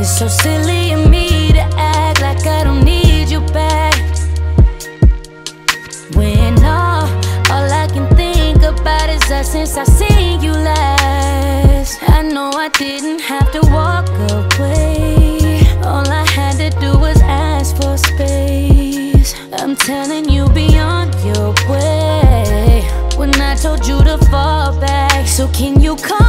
It's so silly of me to act like I don't need you back. When all, all I can think about is us since I seen you last. I know I didn't have to walk away. All I had to do was ask for space. I'm telling you, be on your way. When I told you to fall back, so can you come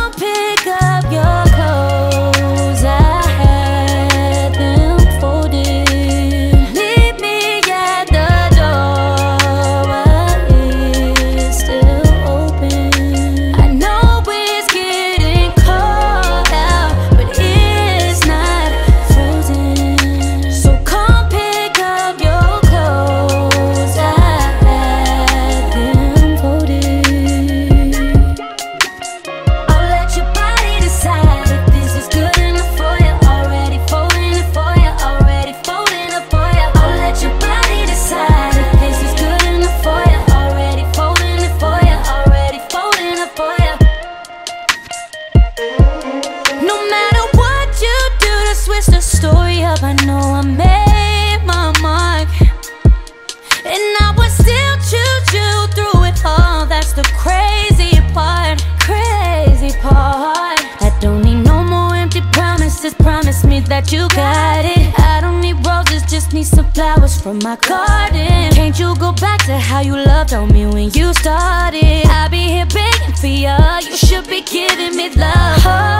switch the story up, I know I made my mark. And I would still choose you through it all. That's the crazy part, crazy part. I don't need no more empty promises. Promise me that you got it. I don't need roses, just need some flowers from my garden. Can't you go back to how you loved on me when you started? I'll be here begging for you. You should be giving me love.